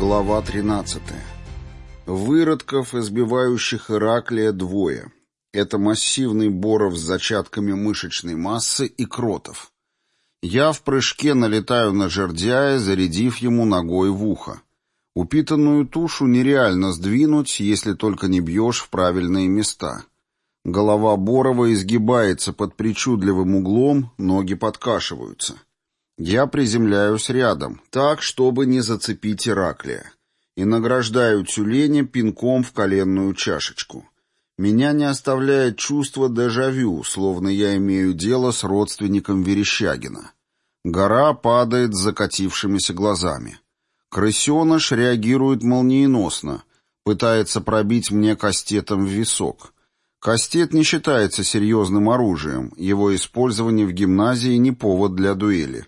Глава 13. Выродков, избивающих Ираклия, двое. Это массивный Боров с зачатками мышечной массы и Кротов. Я в прыжке налетаю на жердяя, зарядив ему ногой в ухо. Упитанную тушу нереально сдвинуть, если только не бьешь в правильные места. Голова Борова изгибается под причудливым углом, ноги подкашиваются. Я приземляюсь рядом, так, чтобы не зацепить Ираклия, и награждаю тюленя пинком в коленную чашечку. Меня не оставляет чувство дежавю, словно я имею дело с родственником Верещагина. Гора падает с закатившимися глазами. Крысеныш реагирует молниеносно, пытается пробить мне кастетом в висок. Кастет не считается серьезным оружием, его использование в гимназии не повод для дуэли.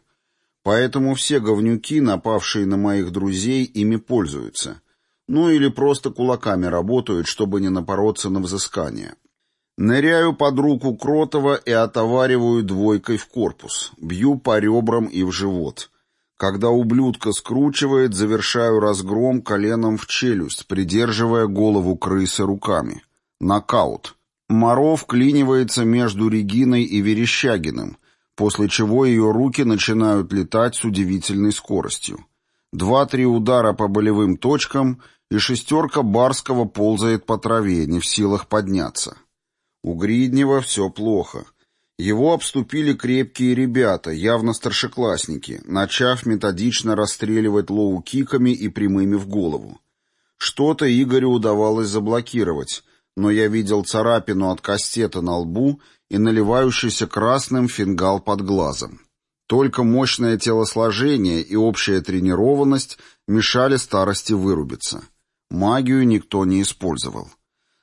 Поэтому все говнюки, напавшие на моих друзей, ими пользуются. Ну или просто кулаками работают, чтобы не напороться на взыскание. Ныряю под руку Кротова и отовариваю двойкой в корпус. Бью по ребрам и в живот. Когда ублюдка скручивает, завершаю разгром коленом в челюсть, придерживая голову крысы руками. Нокаут. Моро вклинивается между Региной и Верещагиным, после чего ее руки начинают летать с удивительной скоростью. Два-три удара по болевым точкам, и шестерка Барского ползает по траве, не в силах подняться. У Гриднева все плохо. Его обступили крепкие ребята, явно старшеклассники, начав методично расстреливать лоу-киками и прямыми в голову. Что-то Игорю удавалось заблокировать, но я видел царапину от кастета на лбу и наливающийся красным фингал под глазом. Только мощное телосложение и общая тренированность мешали старости вырубиться. Магию никто не использовал.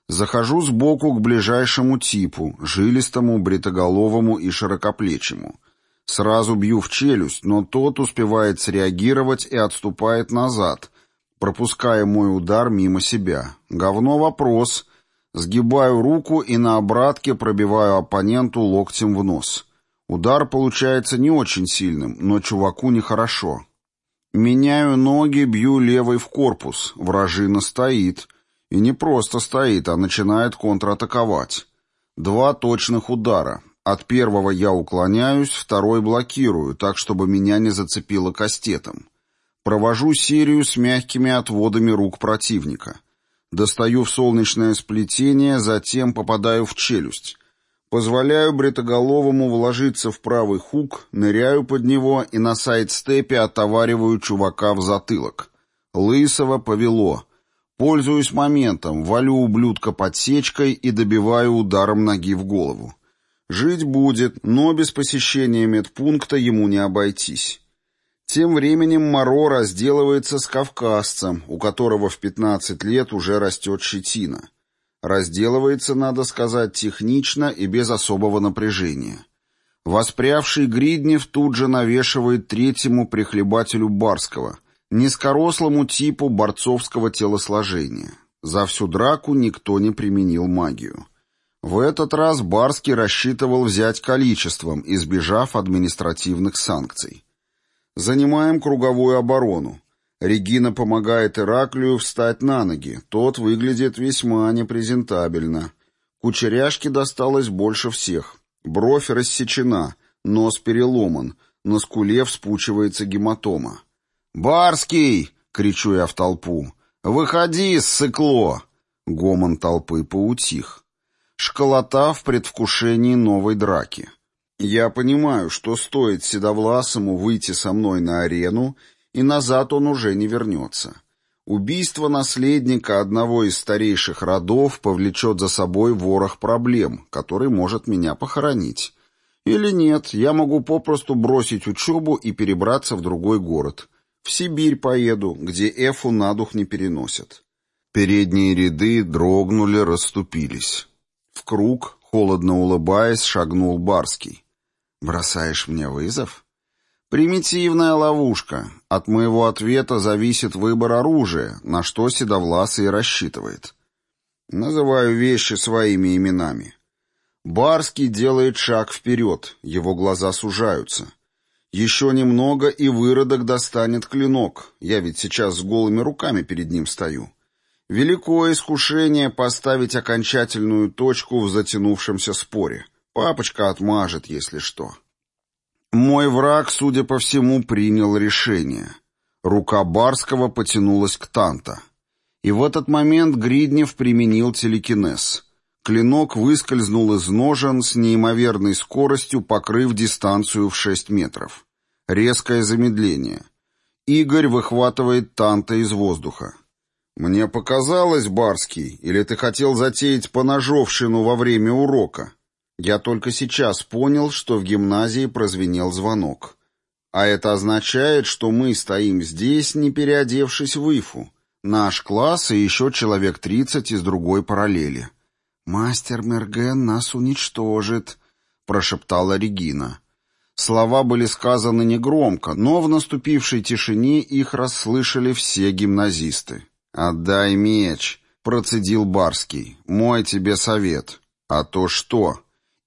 Захожу сбоку к ближайшему типу, жилистому, бритоголовому и широкоплечему. Сразу бью в челюсть, но тот успевает среагировать и отступает назад, пропуская мой удар мимо себя. Говно вопрос, Сгибаю руку и на обратке пробиваю оппоненту локтем в нос. Удар получается не очень сильным, но чуваку нехорошо. Меняю ноги, бью левой в корпус. Вражина стоит. И не просто стоит, а начинает контратаковать. Два точных удара. От первого я уклоняюсь, второй блокирую, так, чтобы меня не зацепило кастетом. Провожу серию с мягкими отводами рук противника. Достаю в солнечное сплетение, затем попадаю в челюсть. Позволяю бритоголовому вложиться в правый хук, ныряю под него и на сайд-степе отовариваю чувака в затылок. Лысого повело. Пользуюсь моментом, валю ублюдка подсечкой и добиваю ударом ноги в голову. Жить будет, но без посещения медпункта ему не обойтись. Тем временем Моро разделывается с кавказцем, у которого в 15 лет уже растет щетина. Разделывается, надо сказать, технично и без особого напряжения. Воспрявший Гриднев тут же навешивает третьему прихлебателю Барского, низкорослому типу борцовского телосложения. За всю драку никто не применил магию. В этот раз Барский рассчитывал взять количеством, избежав административных санкций. Занимаем круговую оборону. Регина помогает Ираклию встать на ноги. Тот выглядит весьма непрезентабельно. Кучеряшке досталось больше всех. Бровь рассечена, нос переломан, на скуле вспучивается гематома. «Барский!» — кричу я в толпу. «Выходи, ссыкло!» Гомон толпы поутих. Школота в предвкушении новой драки. Я понимаю, что стоит Седовласому выйти со мной на арену, и назад он уже не вернется. Убийство наследника одного из старейших родов повлечет за собой ворох проблем, который может меня похоронить. Или нет, я могу попросту бросить учебу и перебраться в другой город. В Сибирь поеду, где Эфу на дух не переносят. Передние ряды дрогнули, расступились. В круг, холодно улыбаясь, шагнул Барский. Бросаешь мне вызов? Примитивная ловушка. От моего ответа зависит выбор оружия, на что Седовласый рассчитывает. Называю вещи своими именами. Барский делает шаг вперед, его глаза сужаются. Еще немного, и выродок достанет клинок. Я ведь сейчас с голыми руками перед ним стою. Великое искушение поставить окончательную точку в затянувшемся споре. Папочка отмажет, если что. Мой враг, судя по всему, принял решение. Рука Барского потянулась к Танта. И в этот момент Гриднев применил телекинез. Клинок выскользнул из ножен с неимоверной скоростью, покрыв дистанцию в 6 метров. Резкое замедление. Игорь выхватывает Танта из воздуха. «Мне показалось, Барский, или ты хотел затеять поножовщину во время урока?» Я только сейчас понял, что в гимназии прозвенел звонок. А это означает, что мы стоим здесь, не переодевшись в ифу. Наш класс и еще человек тридцать из другой параллели. «Мастер Мерген нас уничтожит», — прошептала Регина. Слова были сказаны негромко, но в наступившей тишине их расслышали все гимназисты. «Отдай меч», — процедил Барский. «Мой тебе совет». «А то что?»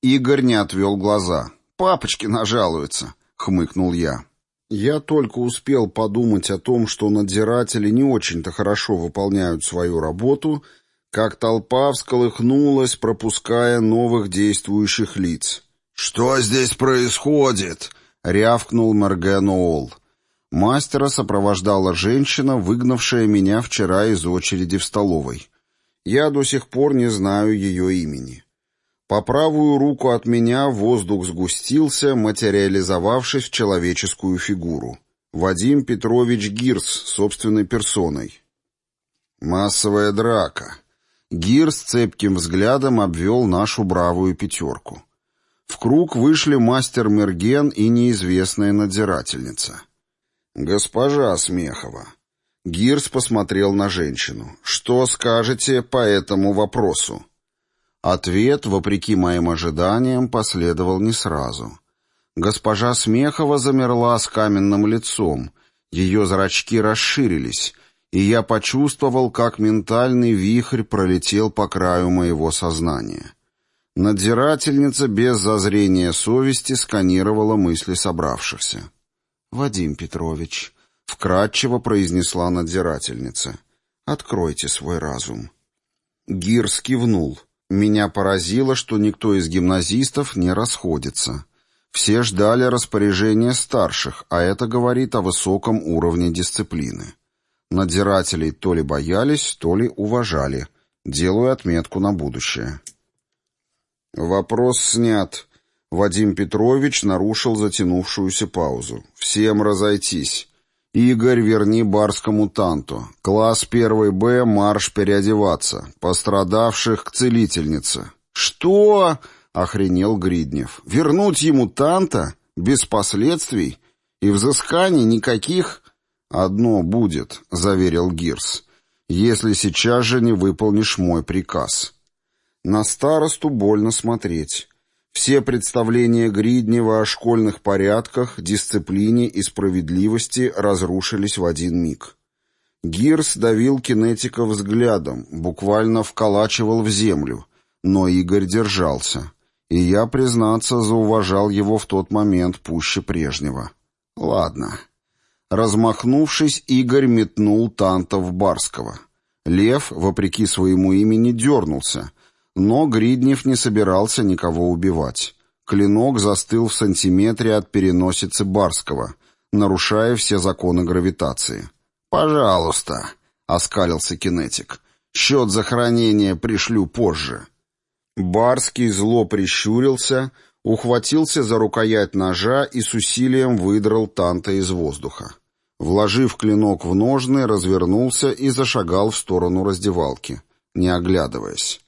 Игорь не отвел глаза. «Папочки нажалуются», — хмыкнул я. Я только успел подумать о том, что надзиратели не очень-то хорошо выполняют свою работу, как толпа всколыхнулась, пропуская новых действующих лиц. «Что здесь происходит?» — рявкнул Марганоол. Мастера сопровождала женщина, выгнавшая меня вчера из очереди в столовой. Я до сих пор не знаю ее имени. По правую руку от меня воздух сгустился, материализовавшись в человеческую фигуру. Вадим Петрович Гирс собственной персоной. Массовая драка. Гирс цепким взглядом обвел нашу бравую пятерку. В круг вышли мастер Мерген и неизвестная надзирательница. «Госпожа Смехова». Гирс посмотрел на женщину. «Что скажете по этому вопросу?» Ответ, вопреки моим ожиданиям, последовал не сразу. Госпожа Смехова замерла с каменным лицом, ее зрачки расширились, и я почувствовал, как ментальный вихрь пролетел по краю моего сознания. Надзирательница без зазрения совести сканировала мысли собравшихся. «Вадим Петрович», — вкратчиво произнесла надзирательница, — «откройте свой разум». Гирс кивнул — меня поразило, что никто из гимназистов не расходится. Все ждали распоряжения старших, а это говорит о высоком уровне дисциплины. Надзирателей то ли боялись, то ли уважали. Делаю отметку на будущее. Вопрос снят. Вадим Петрович нарушил затянувшуюся паузу. Всем разойтись. «Игорь, верни барскому танту. Класс 1 Б, марш переодеваться. Пострадавших к целительнице». «Что?» — охренел Гриднев. «Вернуть ему танта? Без последствий? И взысканий никаких?» «Одно будет», — заверил Гирс, — «если сейчас же не выполнишь мой приказ». На старосту больно смотреть. Все представления Гриднева о школьных порядках, дисциплине и справедливости разрушились в один миг. Гирс давил кинетика взглядом, буквально вколачивал в землю, но Игорь держался. И я, признаться, зауважал его в тот момент пуще прежнего. Ладно. Размахнувшись, Игорь метнул Тантов Барского. Лев, вопреки своему имени, дернулся — но Гриднев не собирался никого убивать. Клинок застыл в сантиметре от переносицы Барского, нарушая все законы гравитации. «Пожалуйста», — оскалился кинетик. «Счет за хранение пришлю позже». Барский зло прищурился, ухватился за рукоять ножа и с усилием выдрал Танта из воздуха. Вложив клинок в ножны, развернулся и зашагал в сторону раздевалки, не оглядываясь.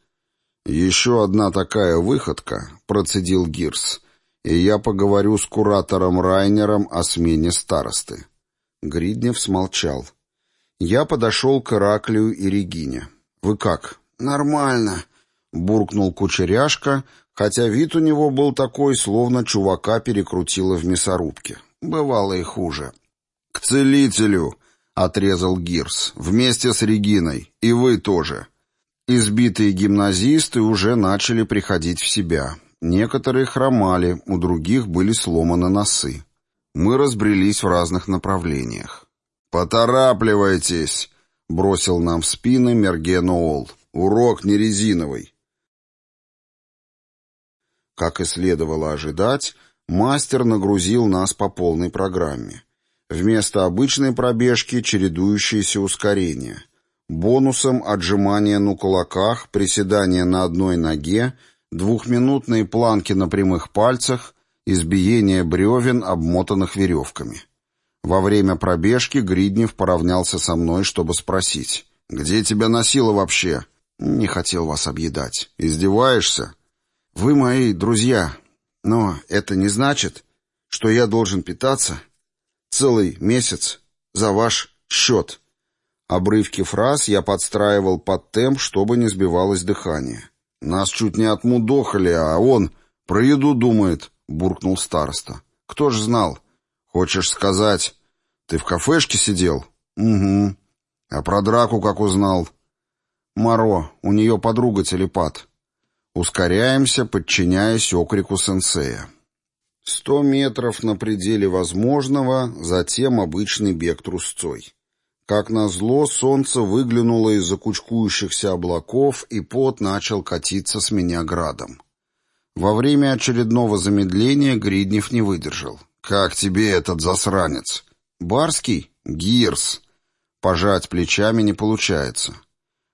«Еще одна такая выходка», — процедил Гирс, «и я поговорю с куратором Райнером о смене старосты». Гриднев смолчал. Я подошел к Ираклию и Регине. «Вы как?» «Нормально», — буркнул кучеряшка, хотя вид у него был такой, словно чувака перекрутило в мясорубке. Бывало и хуже. «К целителю», — отрезал Гирс, — «вместе с Региной. И вы тоже». Избитые гимназисты уже начали приходить в себя. Некоторые хромали, у других были сломаны носы. Мы разбрелись в разных направлениях. «Поторапливайтесь!» — бросил нам в спины Мерген Оол. «Урок не резиновый». Как и следовало ожидать, мастер нагрузил нас по полной программе. Вместо обычной пробежки чередующиеся ускорения. Бонусом отжимания на кулаках, приседания на одной ноге, двухминутные планки на прямых пальцах, избиение бревен, обмотанных веревками. Во время пробежки Гриднев поравнялся со мной, чтобы спросить. «Где тебя носило вообще?» «Не хотел вас объедать. Издеваешься?» Вы мои друзья, но это не значит, что я должен питаться целый месяц за ваш счет. Обрывки фраз я подстраивал под темп, чтобы не сбивалось дыхание. Нас чуть не отмудохали, а он про еду думает, буркнул староста. Кто ж знал? Хочешь сказать, ты в кафешке сидел? Угу. А про драку как узнал? Маро, у нее подруга телепат. Ускоряемся, подчиняясь окрику сенсея. Сто метров на пределе возможного, затем обычный бег трусцой. Как назло, солнце выглянуло из-за кучкующихся облаков, и пот начал катиться с меня градом. Во время очередного замедления Гриднев не выдержал. «Как тебе этот засранец?» «Барский? Гирс». Пожать плечами не получается.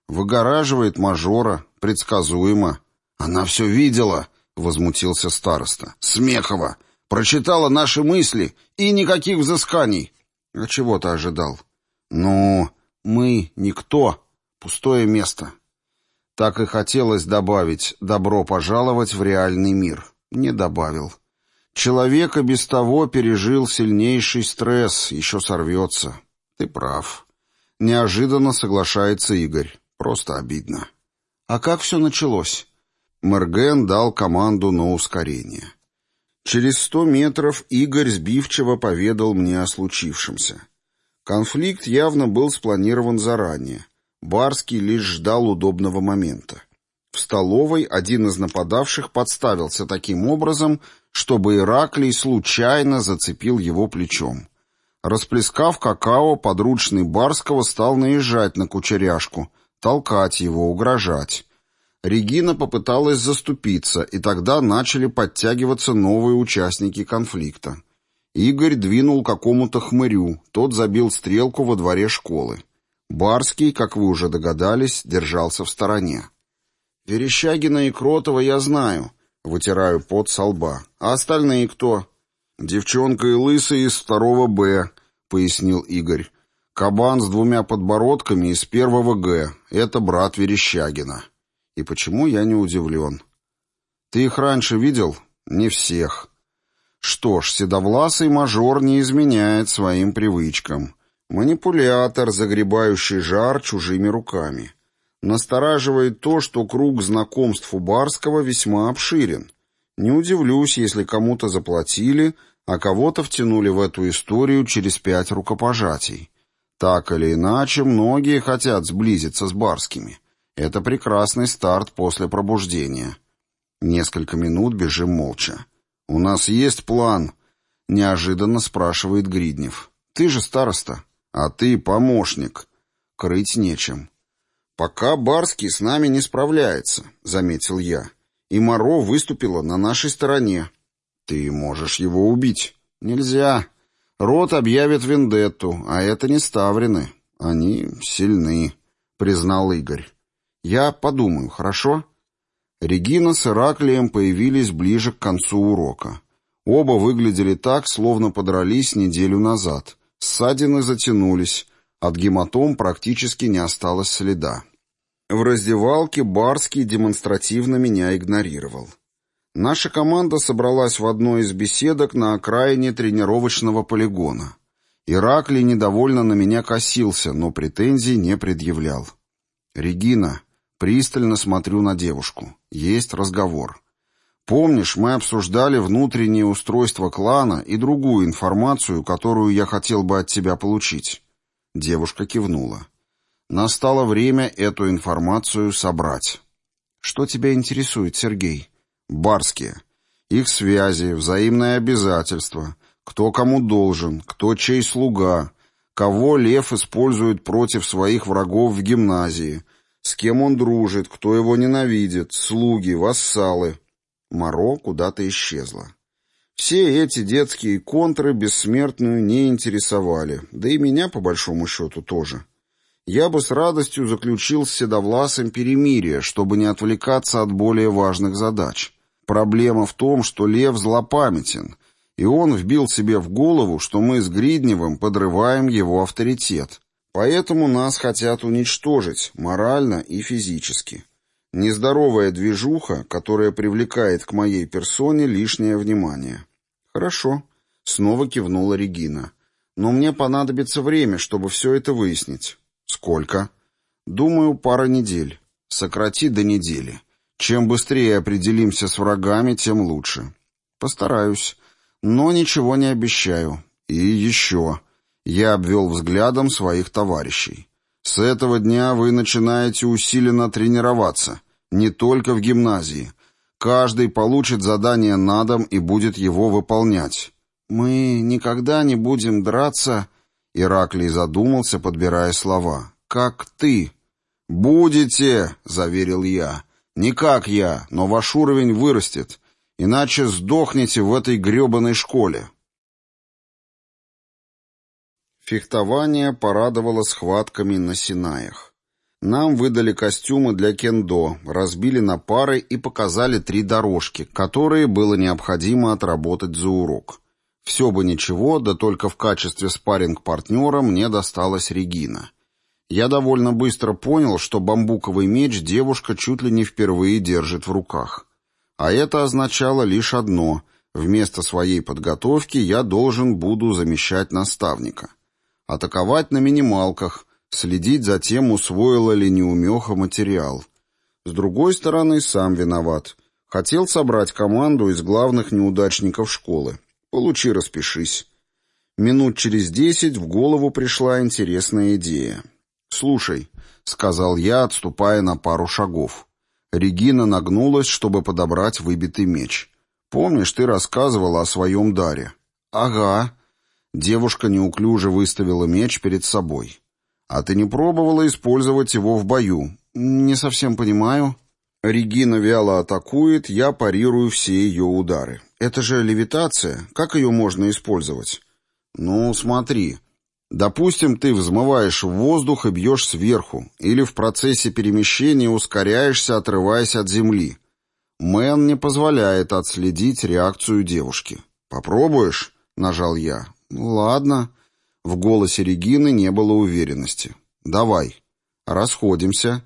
Выгораживает мажора, предсказуемо. «Она все видела», — возмутился староста. «Смехова! Прочитала наши мысли, и никаких взысканий!» «А чего ты ожидал?» «Ну, мы никто, пустое место». Так и хотелось добавить «добро пожаловать в реальный мир». Не добавил. Человек и без того пережил сильнейший стресс, еще сорвется. Ты прав. Неожиданно соглашается Игорь. Просто обидно. А как все началось? Мерген дал команду на ускорение. Через сто метров Игорь сбивчиво поведал мне о случившемся. Конфликт явно был спланирован заранее. Барский лишь ждал удобного момента. В столовой один из нападавших подставился таким образом, чтобы Ираклий случайно зацепил его плечом. Расплескав какао, подручный Барского стал наезжать на кучеряшку, толкать его, угрожать. Регина попыталась заступиться, и тогда начали подтягиваться новые участники конфликта. Игорь двинул какому-то хмырю, тот забил стрелку во дворе школы. Барский, как вы уже догадались, держался в стороне. «Верещагина и Кротова я знаю», — вытираю пот со лба. «А остальные кто?» «Девчонка и лысый из второго Б», — пояснил Игорь. «Кабан с двумя подбородками из первого Г. Это брат Верещагина». И почему я не удивлен? Ты их раньше видел? Не всех. Что ж, седовласый мажор не изменяет своим привычкам. Манипулятор, загребающий жар чужими руками. Настораживает то, что круг знакомств у Барского весьма обширен. Не удивлюсь, если кому-то заплатили, а кого-то втянули в эту историю через пять рукопожатий. Так или иначе, многие хотят сблизиться с Барскими. Это прекрасный старт после пробуждения. Несколько минут бежим молча. «У нас есть план?» — неожиданно спрашивает Гриднев. «Ты же староста, а ты помощник. Крыть нечем». «Пока Барский с нами не справляется», — заметил я. «И Моро выступила на нашей стороне». «Ты можешь его убить». «Нельзя. Рот объявит вендетту, а это не Ставрины. Они сильны», — признал Игорь. Я подумаю, хорошо?» Регина с Ираклием появились ближе к концу урока. Оба выглядели так, словно подрались неделю назад. Ссадины затянулись, от гематом практически не осталось следа. В раздевалке Барский демонстративно меня игнорировал. Наша команда собралась в одной из беседок на окраине тренировочного полигона. Ираклий недовольно на меня косился, но претензий не предъявлял. «Регина», Пристально смотрю на девушку. Есть разговор. Помнишь, мы обсуждали внутреннее устройство клана и другую информацию, которую я хотел бы от тебя получить? Девушка кивнула. Настало время эту информацию собрать. Что тебя интересует, Сергей? Барские. Их связи, взаимные обязательства. кто кому должен, кто чей слуга, кого лев использует против своих врагов в гимназии, с кем он дружит, кто его ненавидит, слуги, вассалы. Моро куда-то исчезла. Все эти детские контры бессмертную не интересовали, да и меня, по большому счету, тоже. Я бы с радостью заключил с Седовласом перемирие, чтобы не отвлекаться от более важных задач. Проблема в том, что Лев злопамятен, и он вбил себе в голову, что мы с Гридневым подрываем его авторитет. Поэтому нас хотят уничтожить, морально и физически. Нездоровая движуха, которая привлекает к моей персоне лишнее внимание. «Хорошо», — снова кивнула Регина. «Но мне понадобится время, чтобы все это выяснить». «Сколько?» «Думаю, пара недель. Сократи до недели. Чем быстрее определимся с врагами, тем лучше». «Постараюсь. Но ничего не обещаю. И еще...» Я обвел взглядом своих товарищей. «С этого дня вы начинаете усиленно тренироваться. Не только в гимназии. Каждый получит задание на дом и будет его выполнять. Мы никогда не будем драться...» Ираклий задумался, подбирая слова. «Как ты?» «Будете», — заверил я. «Не как я, но ваш уровень вырастет, иначе сдохнете в этой гребаной школе». Фехтование порадовало схватками на Синаях. Нам выдали костюмы для кендо, разбили на пары и показали три дорожки, которые было необходимо отработать за урок. Все бы ничего, да только в качестве спарринг-партнера мне досталась Регина. Я довольно быстро понял, что бамбуковый меч девушка чуть ли не впервые держит в руках. А это означало лишь одно — вместо своей подготовки я должен буду замещать наставника. Атаковать на минималках, следить за тем, усвоила ли неумеха материал. С другой стороны, сам виноват. Хотел собрать команду из главных неудачников школы. Получи, распишись. Минут через десять в голову пришла интересная идея. «Слушай», — сказал я, отступая на пару шагов. Регина нагнулась, чтобы подобрать выбитый меч. «Помнишь, ты рассказывала о своем даре?» «Ага». Девушка неуклюже выставила меч перед собой. «А ты не пробовала использовать его в бою?» «Не совсем понимаю». Регина вяло атакует, я парирую все ее удары. «Это же левитация. Как ее можно использовать?» «Ну, смотри. Допустим, ты взмываешь в воздух и бьешь сверху, или в процессе перемещения ускоряешься, отрываясь от земли. Мэн не позволяет отследить реакцию девушки. «Попробуешь?» — нажал я. «Ладно». В голосе Регины не было уверенности. «Давай». «Расходимся».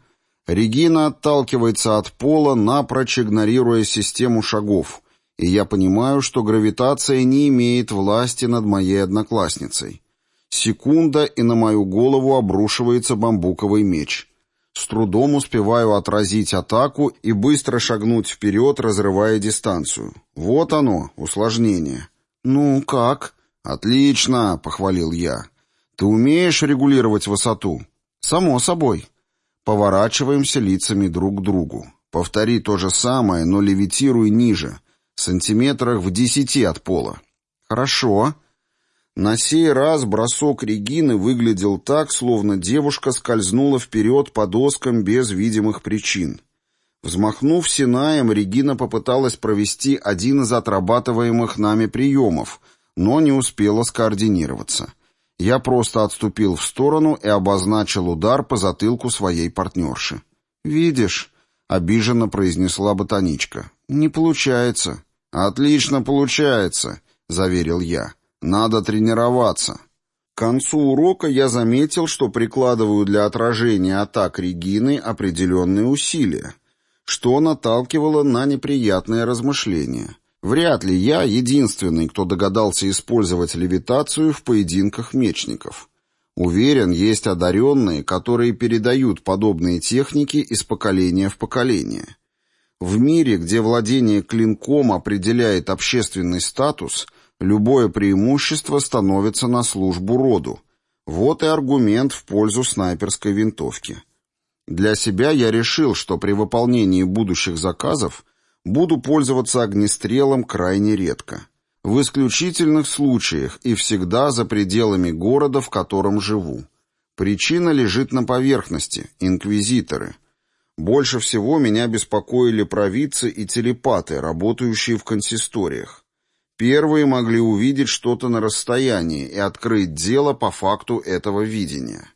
Регина отталкивается от пола, напрочь игнорируя систему шагов, и я понимаю, что гравитация не имеет власти над моей одноклассницей. Секунда, и на мою голову обрушивается бамбуковый меч. С трудом успеваю отразить атаку и быстро шагнуть вперед, разрывая дистанцию. Вот оно, усложнение. «Ну, как?» «Отлично», — похвалил я. «Ты умеешь регулировать высоту?» «Само собой». Поворачиваемся лицами друг к другу. Повтори то же самое, но левитируй ниже, сантиметрах в десяти от пола. «Хорошо», на сей раз бросок Регины выглядел так, словно девушка скользнула вперед по доскам без видимых причин. Взмахнув Синаем, Регина попыталась провести один из отрабатываемых нами приемов, но не успела скоординироваться. Я просто отступил в сторону и обозначил удар по затылку своей партнерши. «Видишь», — обиженно произнесла ботаничка, — «не получается». «Отлично получается», — заверил я. Надо тренироваться. К концу урока я заметил, что прикладываю для отражения атак Регины определенные усилия, что наталкивало на неприятные размышления. Вряд ли я единственный, кто догадался использовать левитацию в поединках мечников. Уверен, есть одаренные, которые передают подобные техники из поколения в поколение. В мире, где владение клинком определяет общественный статус – Любое преимущество становится на службу роду. Вот и аргумент в пользу снайперской винтовки. Для себя я решил, что при выполнении будущих заказов буду пользоваться огнестрелом крайне редко. В исключительных случаях и всегда за пределами города, в котором живу. Причина лежит на поверхности – инквизиторы. Больше всего меня беспокоили провидцы и телепаты, работающие в консисториях. Первые могли увидеть что-то на расстоянии и открыть дело по факту этого видения.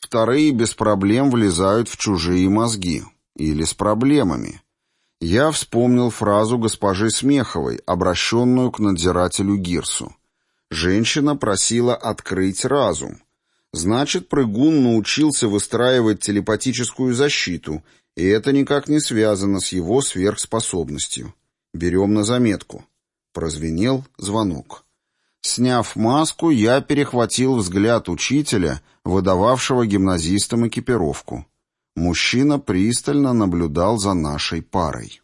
Вторые без проблем влезают в чужие мозги. Или с проблемами. Я вспомнил фразу госпожи Смеховой, обращенную к надзирателю Гирсу. Женщина просила открыть разум. Значит, прыгун научился выстраивать телепатическую защиту, и это никак не связано с его сверхспособностью. Берем на заметку. Прозвенел звонок. Сняв маску, я перехватил взгляд учителя, выдававшего гимназистам экипировку. Мужчина пристально наблюдал за нашей парой.